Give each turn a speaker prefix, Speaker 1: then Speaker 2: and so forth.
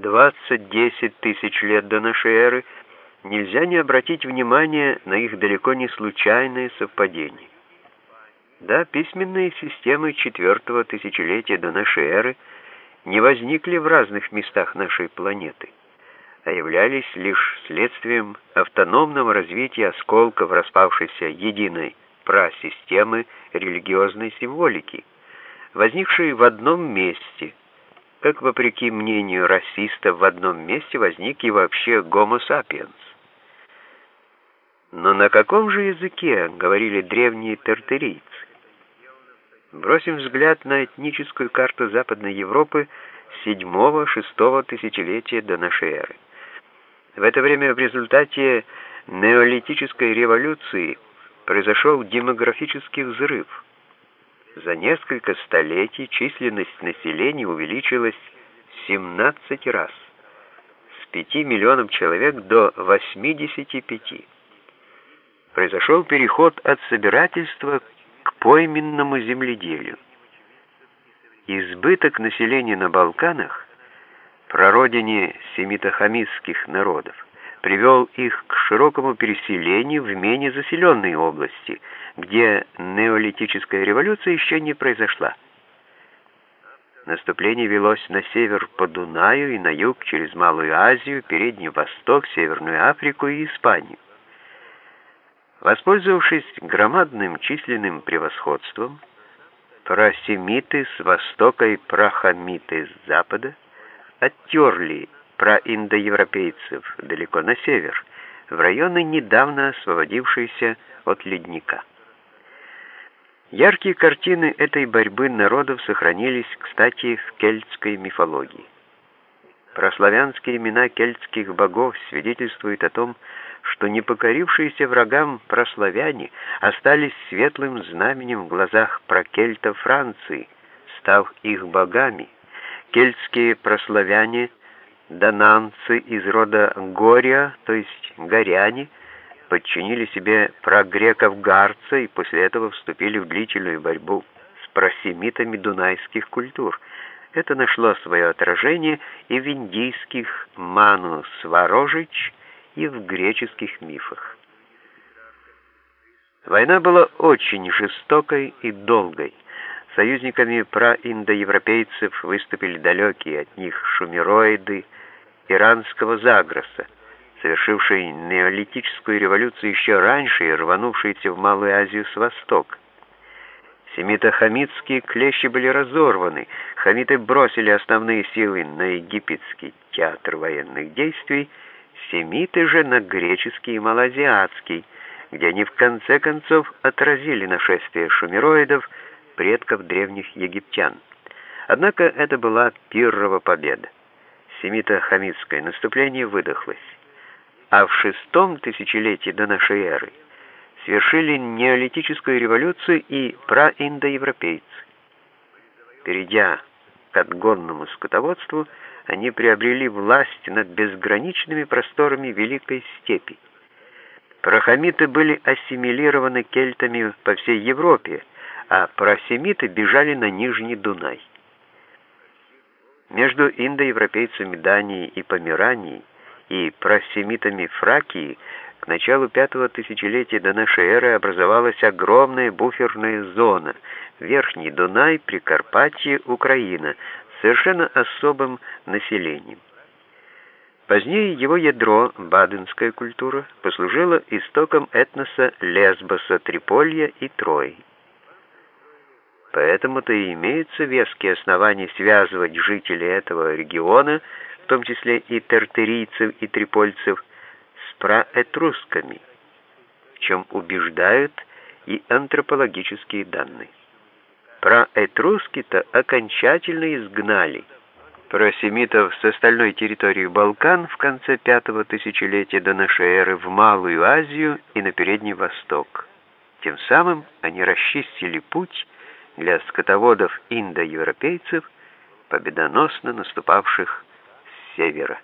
Speaker 1: 20-10 тысяч лет до нашей эры, нельзя не обратить внимание на их далеко не случайные совпадения. Да, письменные системы четвертого тысячелетия до нашей эры не возникли в разных местах нашей планеты, а являлись лишь следствием автономного развития осколков распавшейся единой прасистемы религиозной символики, возникшей в одном месте, как, вопреки мнению расистов, в одном месте возник и вообще гомо сапиенс. Но на каком же языке говорили древние тартерийцы? Бросим взгляд на этническую карту Западной Европы 7-6 тысячелетия до нашей эры. В это время в результате неолитической революции произошел демографический взрыв. За несколько столетий численность населения увеличилась в 17 раз, с 5 миллионов человек до 85. Произошел переход от собирательства к пойменному земледелию. Избыток населения на Балканах, прародине семитохамистских народов, привел их к широкому переселению в менее заселенные области, где неолитическая революция еще не произошла. Наступление велось на север по Дунаю и на юг через Малую Азию, Передний Восток, Северную Африку и Испанию. Воспользовавшись громадным численным превосходством, просемиты с востока и прахамиты с запада оттерли проиндоевропейцев далеко на север, в районы, недавно освободившиеся от ледника. Яркие картины этой борьбы народов сохранились, кстати, в кельтской мифологии. Прославянские имена кельтских богов свидетельствуют о том, что непокорившиеся врагам прославяне остались светлым знаменем в глазах прокельтов Франции, став их богами. Кельтские прославяне, донанцы из рода Гория, то есть горяне, подчинили себе прогреков Гарца и после этого вступили в длительную борьбу с просемитами дунайских культур. Это нашло свое отражение и в индийских Ману Сварожич и в греческих мифах. Война была очень жестокой и долгой. Союзниками проиндоевропейцев выступили далекие от них шумероиды иранского Загроса, совершившие неолитическую революцию еще раньше и рванувшиеся в Малую Азию с востока. Семито-хамитские клещи были разорваны, хамиты бросили основные силы на египетский театр военных действий, семиты же на греческий и малоазиатский, где они в конце концов отразили нашествие шумероидов, предков древних египтян. Однако это была пиррова победа. Семито-хамитское наступление выдохлось. А в шестом тысячелетии до нашей эры свершили неолитическую революцию и праиндоевропейцы. Перейдя к отгонному скотоводству, они приобрели власть над безграничными просторами Великой Степи. Прохамиты были ассимилированы кельтами по всей Европе, а просемиты бежали на Нижний Дунай. Между индоевропейцами Дании и Померании и просемитами Фракии к началу пятого тысячелетия до нашей эры образовалась огромная буферная зона – Верхний Дунай, Прикарпатье, Украина – совершенно особым населением. Позднее его ядро, баденская культура, послужило истоком этноса Лесбоса, Триполья и Трои. Поэтому-то и имеются веские основания связывать жителей этого региона, в том числе и тертерийцев и трипольцев, с праэтрусками, в чем убеждают и антропологические данные. Про этруски-то окончательно изгнали. Про семитов с остальной территории Балкан в конце пятого тысячелетия до нашей эры в Малую Азию и на Передний Восток. Тем самым они расчистили путь для скотоводов индоевропейцев, победоносно наступавших с севера.